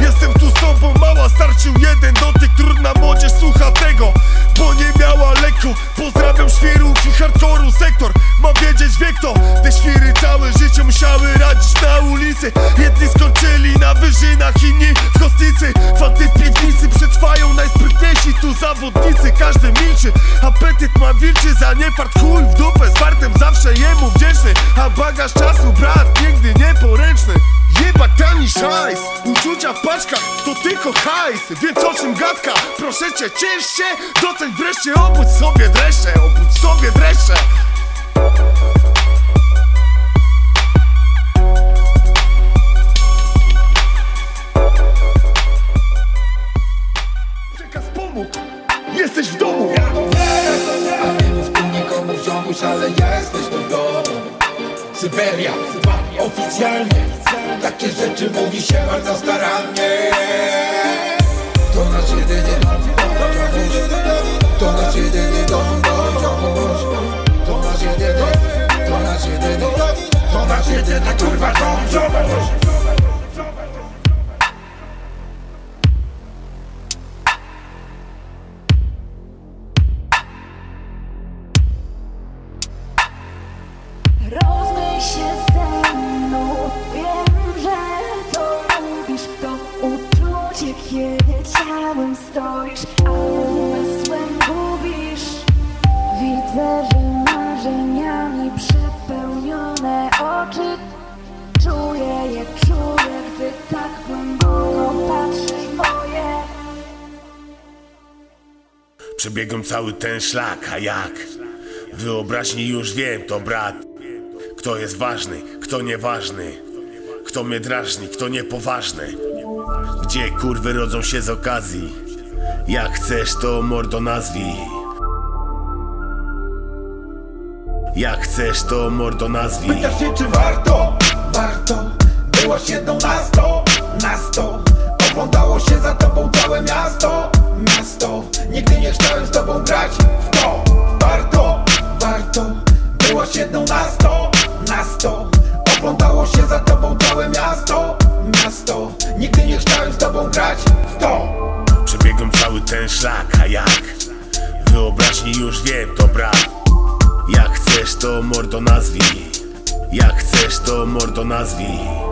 Jestem tu z tobą, mała, starczył jeden dotyk. Trudna młodzież słucha tego, bo nie miała lekko. Pozdrawiam świrów i hardkoru sektor. Mam wiedzieć wie kto. Te świry całe życie musiały radzić na ulicy. Jedni skończyli na wyżynach, inni w kostnicy. Fanty piwnicy przetrwają najsprytniejsi tu zawodnicy. Każdy milczy, apetyt ma wilczy. Za niefart chuj w dupę, z fartem zawsze jemu wdzięczny. A bagaż czasu brat nigdy nieporęczny Jebać tani szajs, uczucia w paczkach to tylko hajs. Więc o czym gadka, proszę cię ciesz się. Doceń wreszcie, obudź sobie dreszcze, obudź sobie dreszcze. Przekaz pomógł, jesteś w domu. Nie mów tu nikomu ziomuś, ale jesteś tu w domu. Syberia, oficjalnie. Takie rzeczy mówi się bardzo starannie. To nasz jedyny To nasz jedyny dom, To nasz jedyny, to nasz jedyny To nasz jedyny kurwa dom, ziomuś kiedy ciałem stoisz, a umysłem gubisz Widzę, że marzeniami przepełnione oczy Czuję je, czuję, gdy tak głęboko patrzysz moje. Przebiegłem cały ten szlak, a jak? Wyobraźni już wiem, to brat. Kto jest ważny, kto nieważny? Kto mnie drażni, kto niepoważny Gdzie kurwy rodzą się z okazji? Jak chcesz to mordo nazwij. Jak chcesz to mordo nazwij. Pytasz się czy warto? Warto. Byłaś jedną na sto. Na sto. Oglądało się grać w to. Przebiegłem cały ten szlak, a jak? Wyobraźni już wiem, to brat Jak chcesz to mordo nazwij. Jak chcesz to mordo nazwij